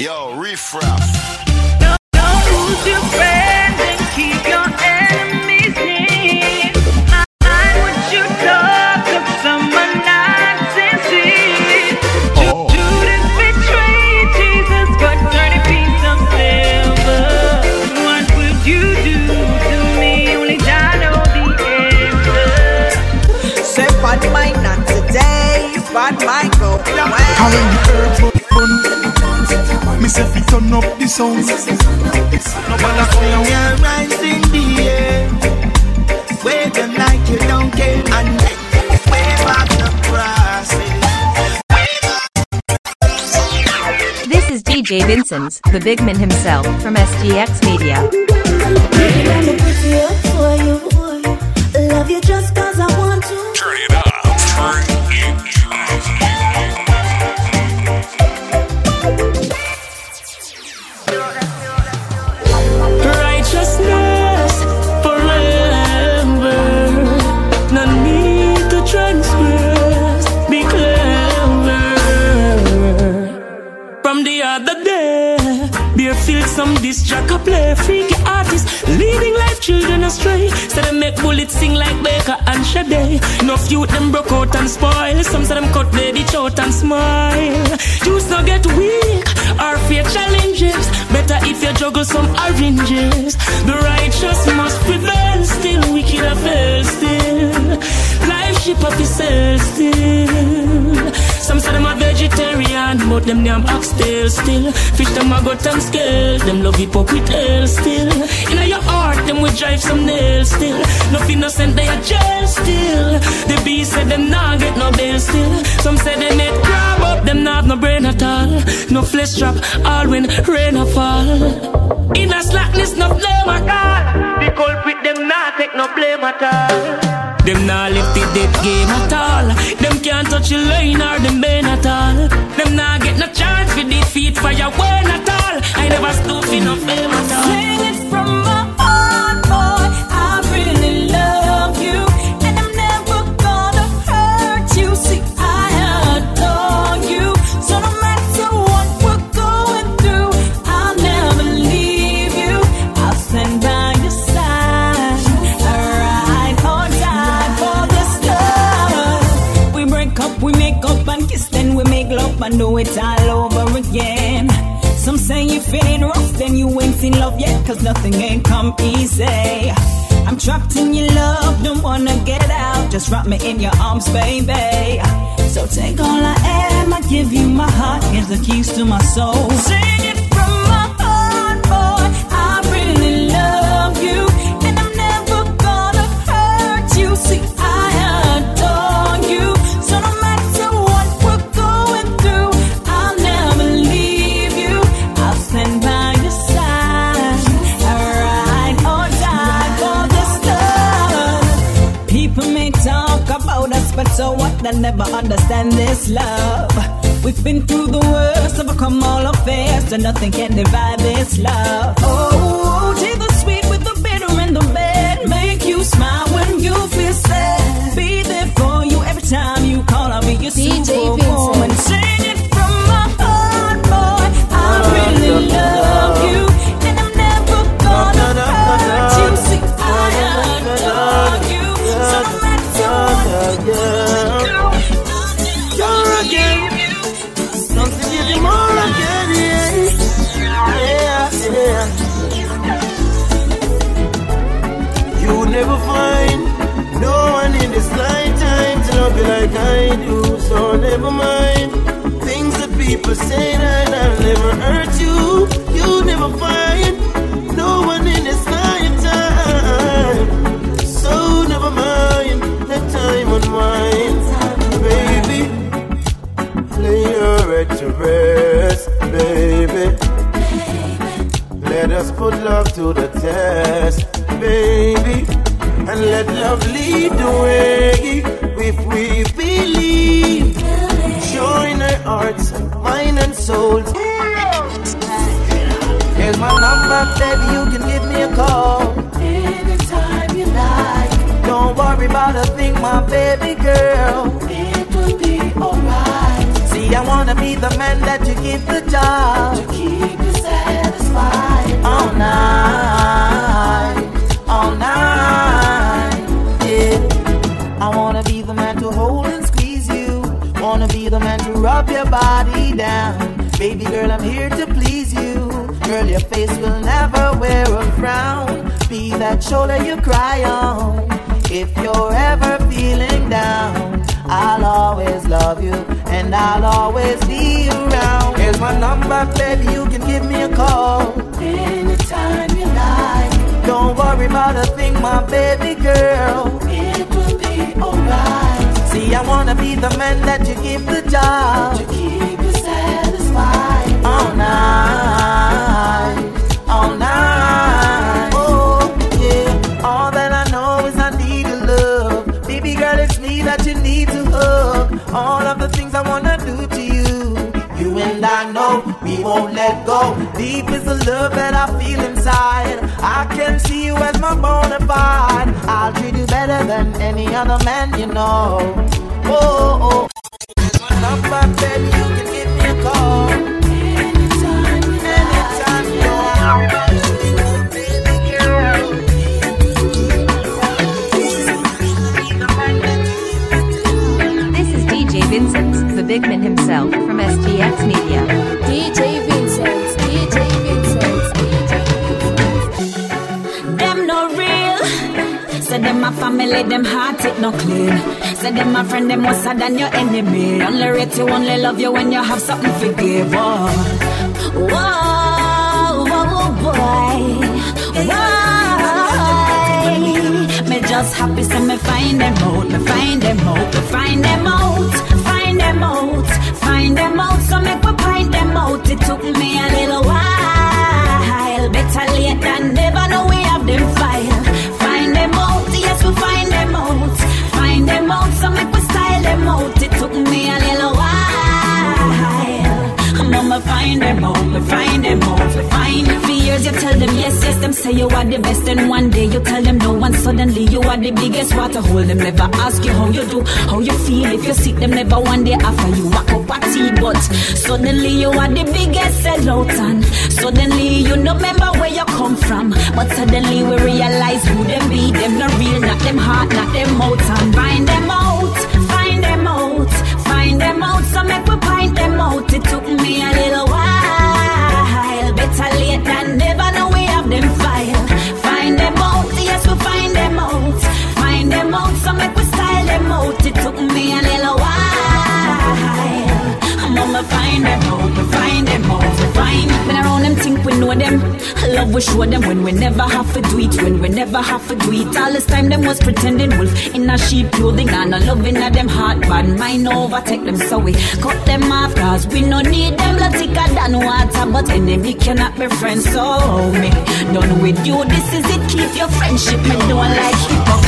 Yo, refresh. Don't, don't lose your friends turn up the sound No bother come When you in the air, wave them like you don't care, and wave out the crosses. This is DJ Vincenz, the big man himself, from SGX Media. I'ma up for you. Love you just cause I want to. Turn it up. Turn some disc track a play. Freaky artist leading life children astray. Say them make bullets sing like Baker and Sade. No few them broke out and spoil. Some say them cut ditch out and smile. Juice no get weak or fear challenges. Better if you juggle some oranges. The righteous must prevail still. Wicked fail still. Life ship up sell still. Some say them a vegetarian, but them name oxtail still. Fish them a got and scale, them love it up with hell still. In your heart, them will drive some nails still. Nothing innocent, they are jail still. The beast said them nah get no bail still. Some say they make crab up, them have no brain at all. No flesh trap, all when rain a fall. In a slackness, no blame at all. The culprit, them not take no blame at all. Them nah lift the dead game at all. Them can't touch the line or the main at all. Them nah get no chance for defeat for your win at all. I never stoop in no fame at all. Yet, cause nothing ain't come easy. I'm trapped in your love, don't wanna get out. Just wrap me in your arms, baby. So take all I am, I give you my heart. Here's the keys to my soul. Sing it never understand this love. We've been through the worst, overcome all affairs, so nothing can divide this love. Oh, take the sweet with the bitter and the bad, make you smile when you feel sad. Be there for you every time you call. I'll be your DJ superwoman. Sing it from my heart, boy. I really love So never mind things that people say that I'll never hurt you. You never find no one in this lifetime. So never mind, let time unwind, baby. Lay your head to rest, baby. Let us put love to the test, baby. And let love lead the way if we hearts, mind and souls. Here's my number, baby, you can give me a call. Anytime you like. Don't worry about a thing, my baby girl. It will be alright. See, I wanna be the man that you give the job. To keep you satisfied. All night, all night. Baby girl, I'm here to please you. Girl, your face will never wear a frown. Be that shoulder you cry on. If you're ever feeling down, I'll always love you and I'll always be around. Here's my number, baby, you can give me a call anytime you like. Don't worry about a thing, my baby girl. It will be alright. See, I wanna be the man that you give the job to keep you satisfied all night, all night. Oh yeah, all that I know is I need a love, baby girl. It's me that you need to hug. All won't let go. Deep is the love that I feel inside. I can see you as my bona fide. I'll treat you better than any other man you know. Oh, oh. Number, baby, you no clean. Say them a friend, them worse than your enemy. Only rate you, only love you when you have something to give. Oh. Whoa, whoa, boy. Why? Me just happy so me find them out, me find them out, me find them out, find them out, find them out. So make me find them out. It took me a little while. Better late than never. Find them out, me find them out, me find For years you tell them yes, yes, them say you are the best And one day you tell them no and suddenly you are the biggest. Water hole, them never ask you how you do, how you feel. If you sick, them never one day after you walk up a tea. But suddenly you are the biggest sellout And suddenly you no remember where you come from. But suddenly we realize who them be. Them not real, not them heart, not them mouth. And find them out So make we find them out. It took me a little while. Better late than never Know we have them file Find them out, yes we find them out. Find them out, so make we style them out. It took me a little while Mama find them out, we find them out, we find Been around them think we know them. Love we show them when we never have to do it When we never have to do it. All this time them was pretending wolf In a sheep clothing and a loving at them heart. Bad mind overtake them so we cut them off Cause we no need them. Like thicker than water But enemy cannot be friends. So me Done with you. This is it. Keep your friendship. Me don't like hypocrite Find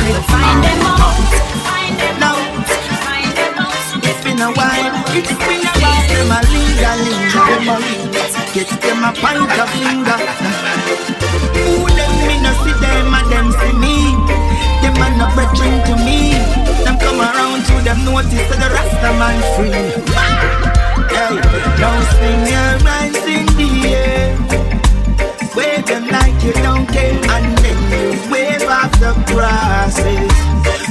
a point of finger. Who them me no see them and them see me. Them a no brethren to me. Them come around to them notice that the Rasta man free. Hey, now swing your hands in the air. Wave them like you don't care, and then you wave off the grasses.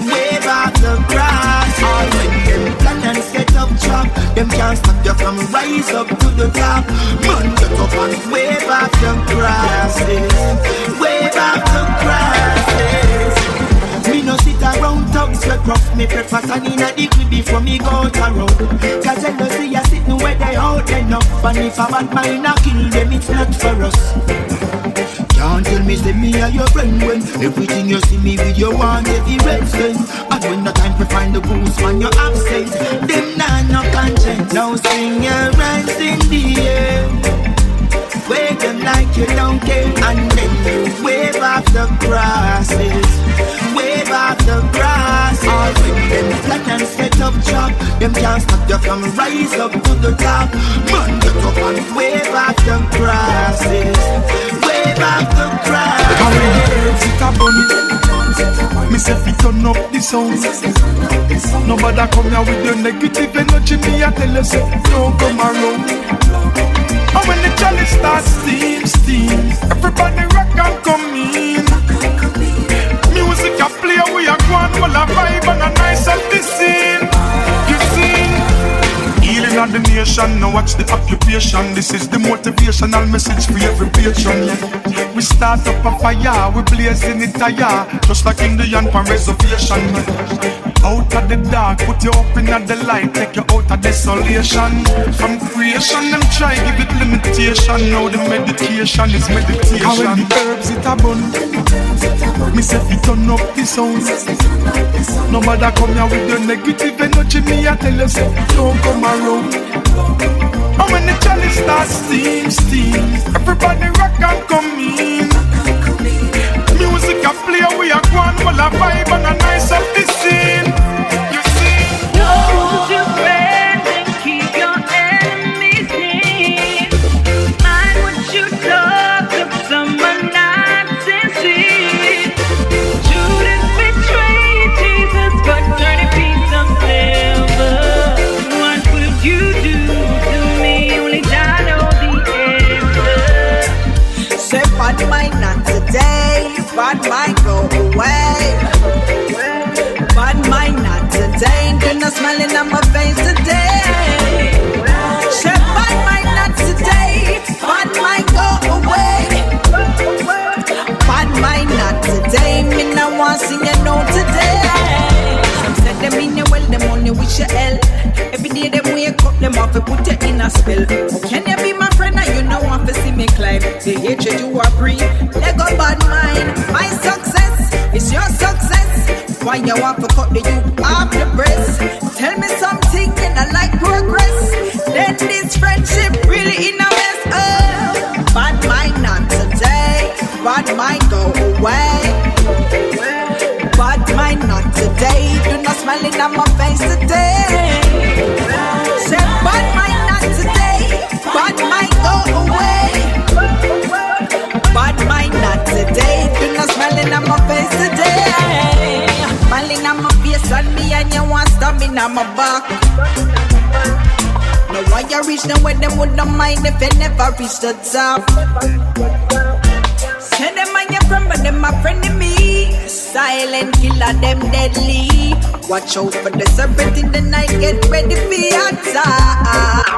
Them can't stop you from rise up to the top. Man, get up and wave off the grasses. Wave off the grasses. Me no sit around talk sweat rough Me breakfast and inna the crib before me go to road Cause I know see ya sitting where they out enough And if a bad mind a kill them it's not for us can't tell me say me are your friend when Everything you see me with you want every red when the time to find the goose man you're absent Them nah no conscience. Now swing your hands in the air. Wave them like you don't care. And then you wave off the grasses Wave off the grass All when them plan and set up trap Them can't stop you from rise up to the top. Man get up and wave off the grasses Wave off the grass Me say fi turn up the sound. Nobody come here with your negative energy Me I tell you say don't come around. And when the chalice starts steam, steam Everybody rock and come in. Music a play we a go on Well a vibe and a nice healthy scene of the nation. Now watch the occupation. This is the motivational message for every patron. We start up a fire, we blazing it higher, just like Indian for reservation. Out of the dark, put you up in the light, take you out of desolation. From creation, them try give it limitation. Now the meditation is meditation. How when the herbs it a bun, me say fi turn up the sound. matter come here with the negative energy. Me I tell you, say don't come around. And when the chalice start steam, steam, everybody rock and come in. Music a play, we are one, while a vibe and a nice up the scene. bad mind go away. Bad mind not today. Do not it on my face today. my back. No why you reach them where them would not mind if they never reach the top. Say them on your friend, but them my friend to me. Silent killer, them deadly. Watch out for the serpent in the night, get ready for your attack.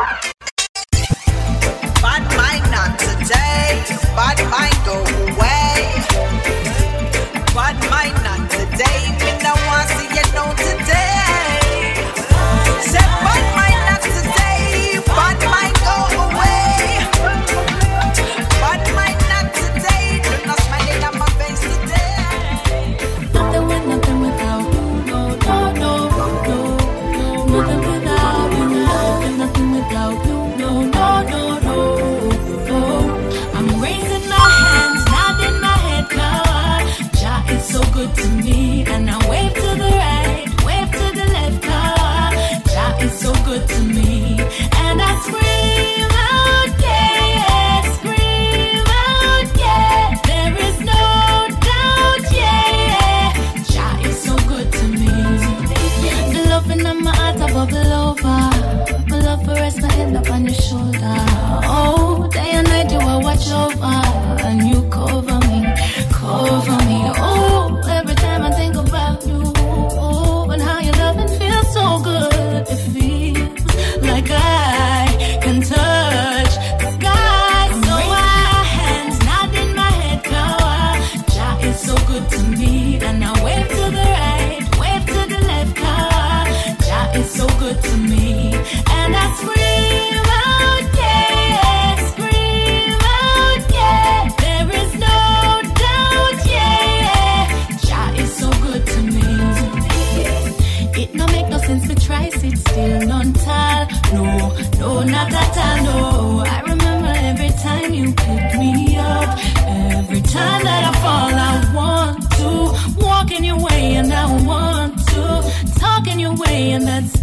and that's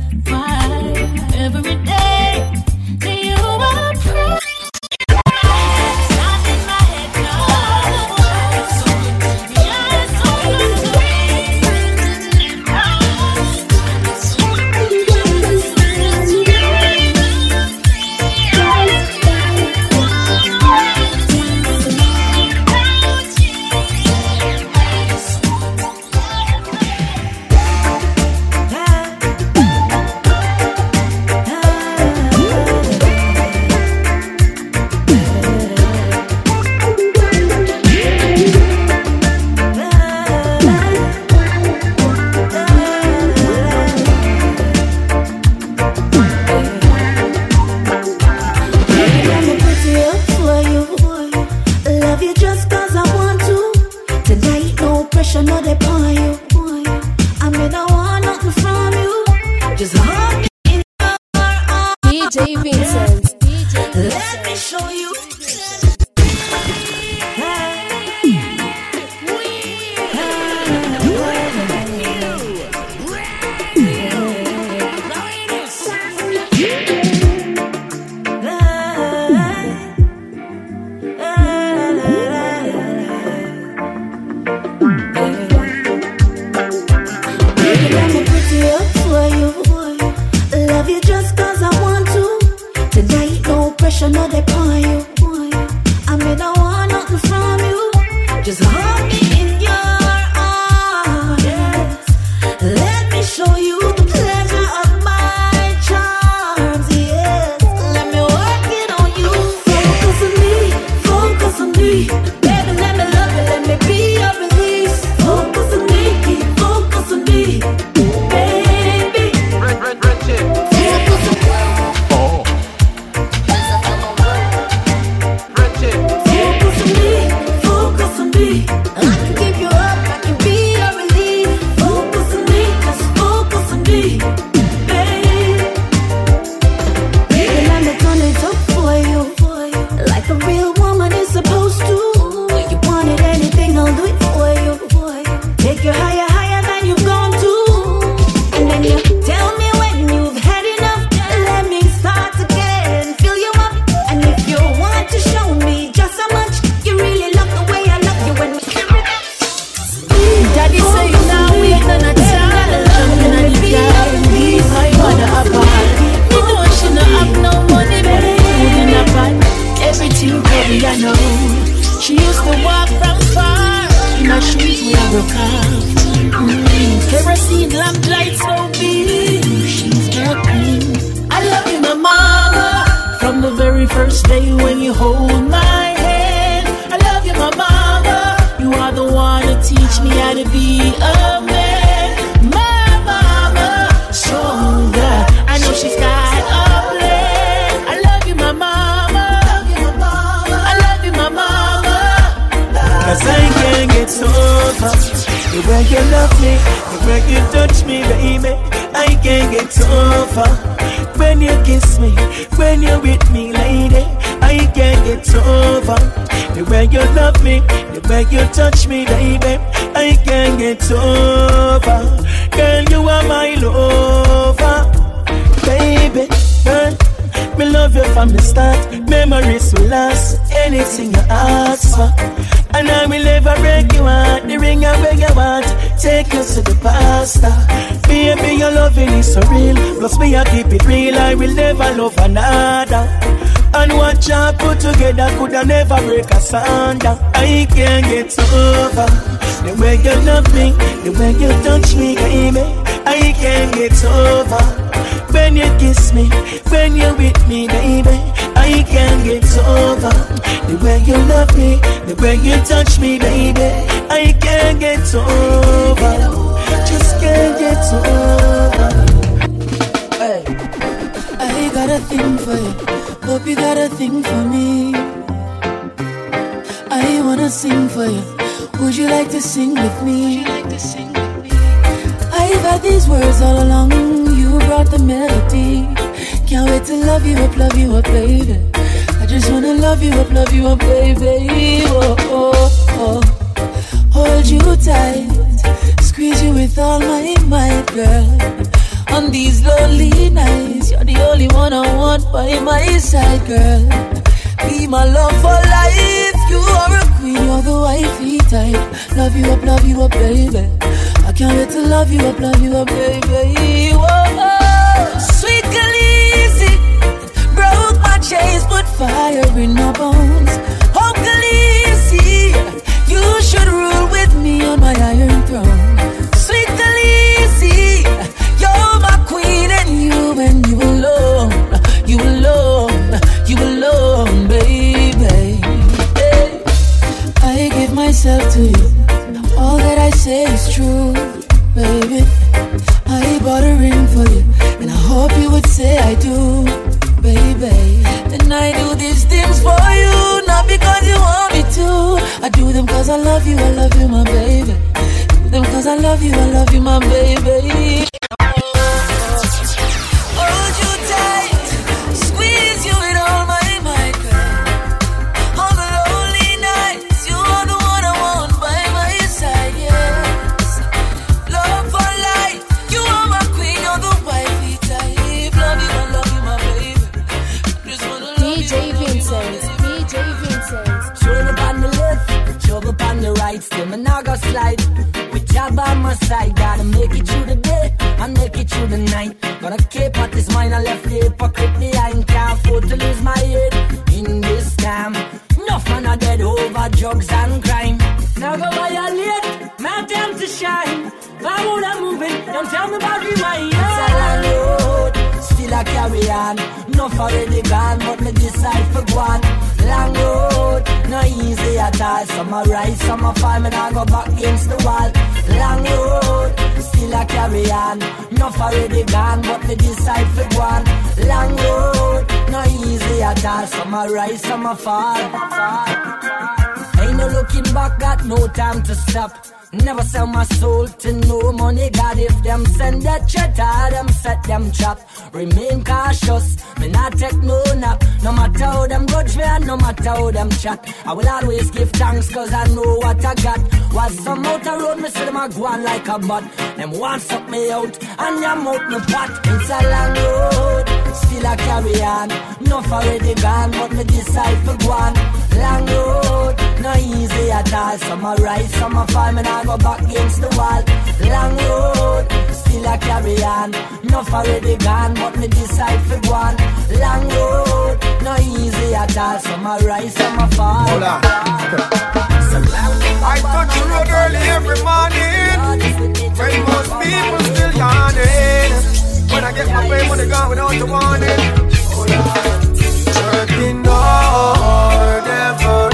DJ Vincenz. Let me show you. To be a man. My mama, stronger. I know she's got a plan. I love you, my mama. I love you, my mama. Cause I can't get over the way you love me, the way you touch me, baby. I can't get over when you kiss me, when you're with me, lady. I can't get over the way you love me, the way you touch me, baby. I can't get over. Girl, you are my lover, baby. Girl, me love you from the start. Memories will last. Anything you ask for. And I will never break you heart. The ring I beg you want. Take you to the pastor. Baby, your loving is so real. Plus me, I keep it real. I will never love another. And what you put together could I never break asunder. I can't get over the way you love me, the way you touch me, baby. I can't get over when you kiss me, when you're with me, baby. I can't get over the way you love me, the way you touch me, baby. I can't get over, just can't get over. Hey, Got a thing for you. Hope you got a thing for me. I wanna sing for you. Would you like to sing with me? I've had these words all along. You brought the melody. Can't wait to love you up, love you up, baby. I just wanna love you up, love you up, baby. Oh, oh, oh. Hold you tight, squeeze you with all my might, girl. On these lonely nights, you're the only one I want by my side, girl. Be my love for life. You are a queen, you're the wifey type. Love you up, love you up, baby. I can't wait to love you up, love you up, baby. Whoa, sweet Khaleesi, broke my chains, put fire in my bones. Oh, Khaleesi, you should rule with me on my iron throne. Myself to you. All that I say is true, baby. I bought a ring for you, and I hope you would say I do, baby. And I do these things for you, not because you want me to. I do them cause I love you, I love you, my baby. Do them cause I love you, I love you, my baby. The right, still me not go slide. With job on my side, gotta make it through the day and make it through the night. Gotta keep at this mind, I left the hypocrite behind. Can't afford to lose my head in this time. Enough man are dead over drugs and crime. Now go violate, my time to shine. Forward I'm moving, don't tell me about rewind. Still I carry on. Enough already gone, but me decide for go on. Long road, no easy at all. Some a rise, some a fall, me now go back against the wall. Long road, still I carry on. Enough already gone, but me decide for go on. Long road, no easy at all. Some a rise, some a fall. Ain't no looking back, got no time to stop. Never sell my soul to no money, God. If them send that chatter, ah, them set them trap. Remain cautious, me not take no nap. No matter how them grudge me, and no matter how them chat. I will always give thanks, cause I know what I got. Was some out the road, me see them a go on like a bud. Them want suck me out, and them out me pot. It's a long road, still I carry on. Enough already gone, but me decide for go on. Long road, no easy at all. Some a rise, some a fall, me now go back against the wall. Long road, still I carry on. Enough already gone, but me decide for go on. Long road, no easy at all. Some a rise, some a fall. Hold on. I touch the road early every morning when most people still yawning. When I get my pay money gone without a warning. Working hard every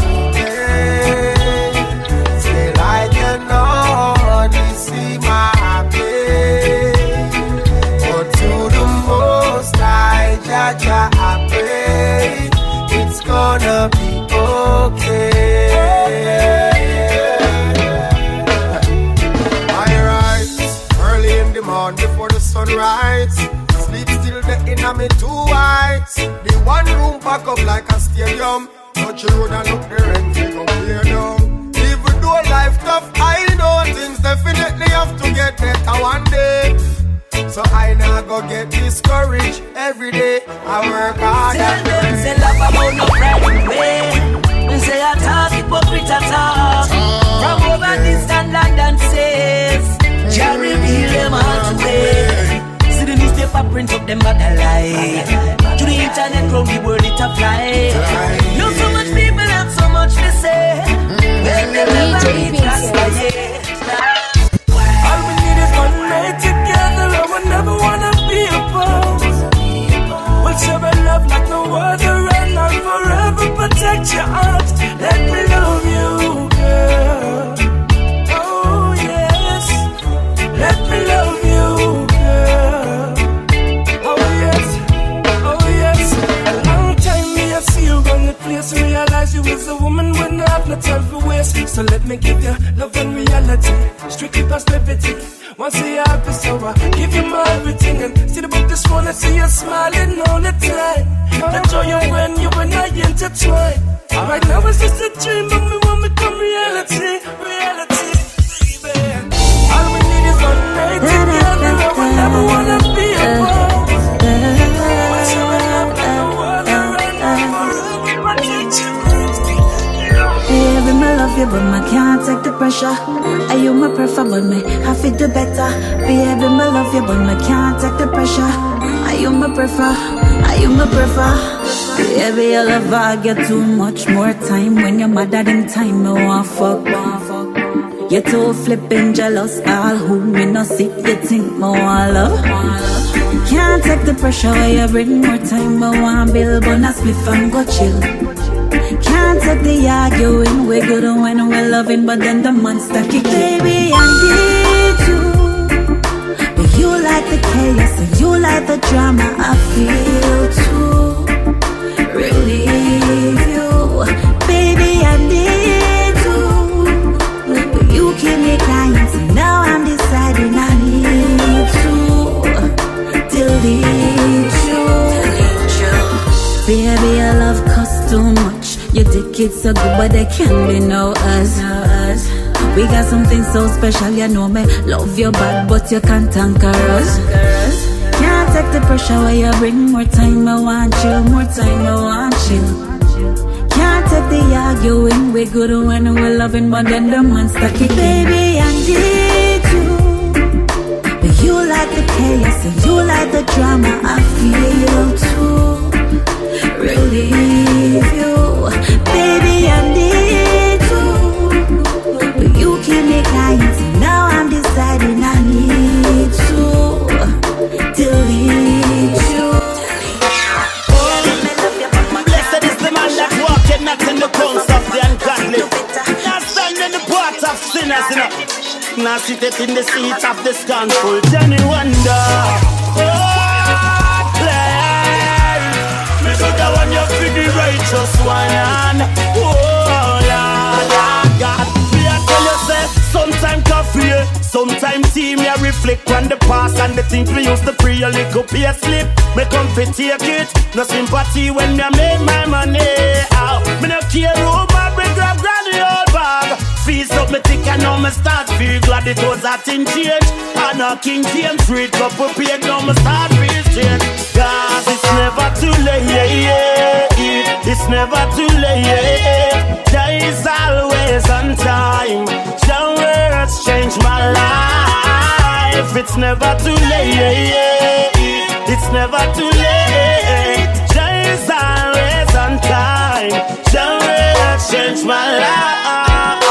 pack up like a stadium. Touch the road and look the rent we go clear down. Even though life tough, I know things definitely have to get better one day. So I now go get discouraged every day. I work hard Tell and them, say love about no private way. Me say I talk, hypocrite I talk. From over distant London says, Jah reveal them all to way. See newspaper print up them back alive. To the internet, round the world it a fly. Know so much people have so much to say. Well, they never DJ meet us, All we need is one night together. I would never wanna be apart. We'll share a love like no other, and I'll forever protect your heart. Let me love My prefer? Baby, your love I get too much more time when you're mad at them time. Me want fuck. You're too flippin' jealous, all who me no see. You think me want love? Can't take the pressure you bring more time. Me want build, but not spliff and go chill. Can't take the arguing, we're good when we're loving, but then the monster kick. Baby, I you like the chaos and you like the drama, I feel too. Relieve you. Baby, I need you. But you keep me crying, so now I'm deciding I need to delete you. Baby, your love costs too much. Your dick is so good, but there can be no us. No us. We got something so special, you know me. Love your bad, but you can't conquer us. Can't take the pressure where you bring more time. I want you, more time. I want you. Can't take the arguing. We're good when we're loving, but then the monster in. Baby, I need you. But you like the chaos and you like the drama. I feel too. Relieve you, Now sit it in the seat of the scornful. Jenny wonder. Oh, play. Me could have won you for the righteous one. Oh, Lord, oh, God. Me I tell you, say, sometime coffee, eh. sometime tea. Me I reflect on the past and the things we used to pre a little pay slip. Me come fi take it, no sympathy when me I make my money. Ow. Me no care who Feast up me thick and now me start feel glad it was a thing change. And a King James street couple paid now me start feel straight. Cause it's never too late. It's never too late. There is always on time. Your words change my life. It's never too late. It's never too late. There is always on time. Your words change my life.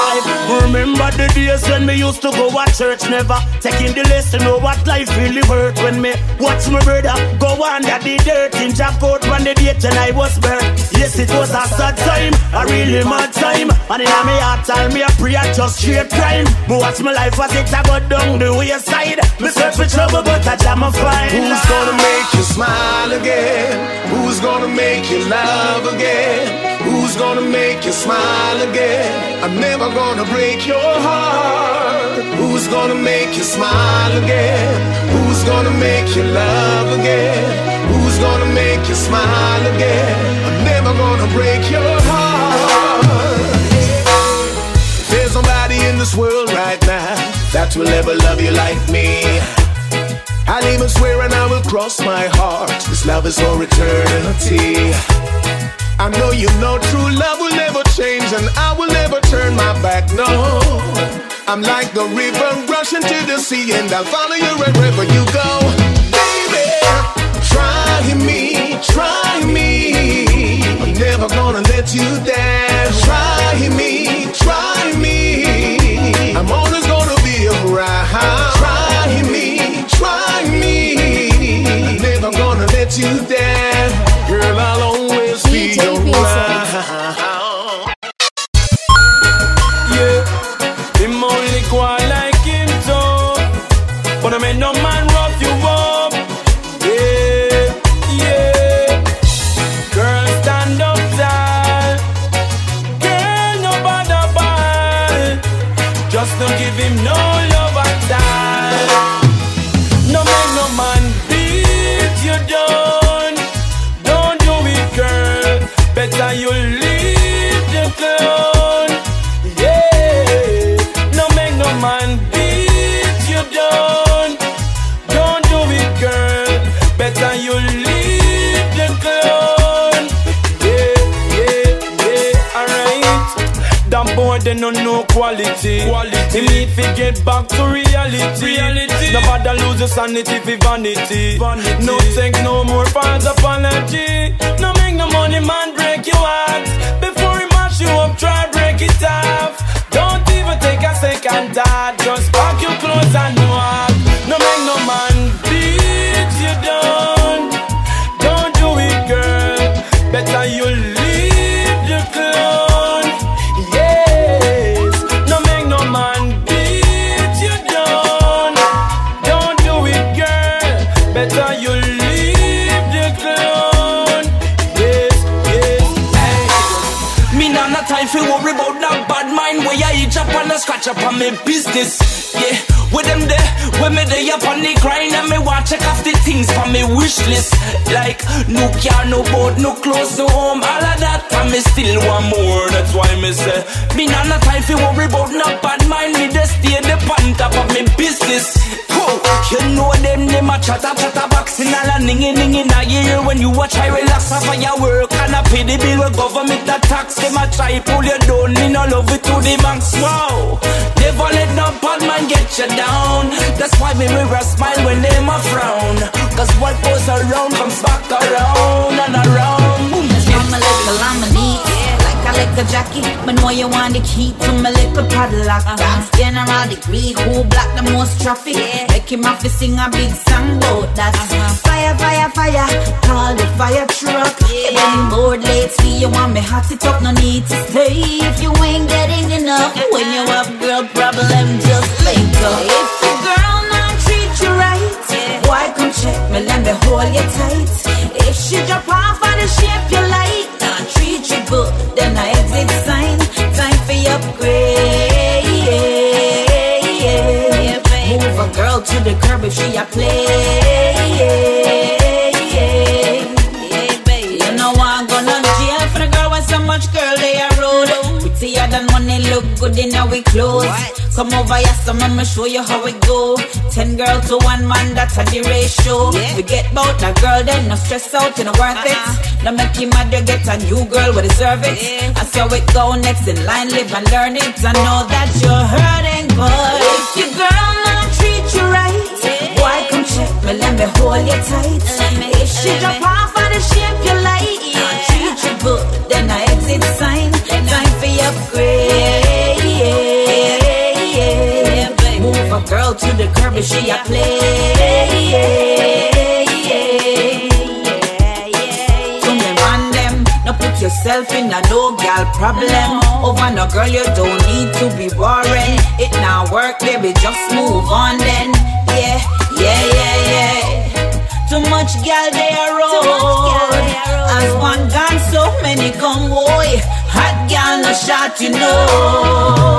Remember the days when me used to go at church, never taking the lesson know what life really worth. When me watch my brother go under the dirt in Jack out when the date when I was birth. Yes, it was a sad time, a really mad time. And in my heart, tell me a prayer just straight crime. Me watch my life as it a go down the wayside. Me search for trouble, but I jam a find. Who's gonna make you smile again? Who's gonna make you love again? Who's gonna make you smile again? I'm never gonna break your heart. Who's gonna make you smile again? Who's gonna make you love again? Who's gonna make you smile again? I'm never gonna break your heart. There's nobody in this world right now that will ever love you like me. I'll even swear and I will cross my heart. This love is for eternity. I know you know true love will never change and I will never turn my back, no. I'm like the river rushing to the sea and I'll follow you wherever you go. Baby, try me, try me. I'm never gonna let you down. Try me, give him no quality. Quality. He need to get back to reality. Reality. Nobody lose your sanity for vanity. vanity. No take no more false apology. No make no money man break your heart. Before he mash you up, try break it off. Don't even take a second thought. Just pack your clothes and walk. No make no man business. Yeah, with them there, when me there up on the grind and me want check off the things for me wish list. Like no car, no boat, no clothes, no home, all of that. And me still want more. That's why me say me nah no time for worry about no bad mind. Me just stay the on top of me business. Oh, you know them, them a chatter chatter boxing all a ningy ningy in a ear when you watch I relax. Off of your work and I pay the bill with government that tax them a try pull you down me no love it to the max wow never let no bad man get you down. That's why me wear a smile when them a frown. Cause what goes around comes back around and around. Boom I'm a little on my knees, like a like a Jackie, but know you want the key to my little padlock. Uh-huh. Dance general degree, who block the most traffic? Make him have to sing a big song about that. Fire, fire, fire, call the fire truck. Getting bored lately, you want me hot it up, no need to stay. If you ain't getting enough, when you have girl problem, just link up. If your girl not treat you right, why come check me, let me hold you tight. If she drop off of the shape you like, not treat you good, then I exit sign. Time for your upgrade. Move girl to the curb if she a play. You know I'm gonna jail for the girl when so much girl they are road. Prettier than money look good in our clothes. Come over here, so I'ma show you how it go. Ten girl to one man, that's a the ratio. We get bout a girl, then no stress out, you know worth it. Uh-huh. Now make him mad, you get a new girl, we deserve it. That's how it go next in line, live and learn it. I know that you're hurting, but if your girl problem. Over no girl, you don't need to be worrying. It now work, baby, just move on then. Yeah, yeah, yeah, yeah. Too much gal they are road. As one gone, so many come boy. Hot gal no shot, you know.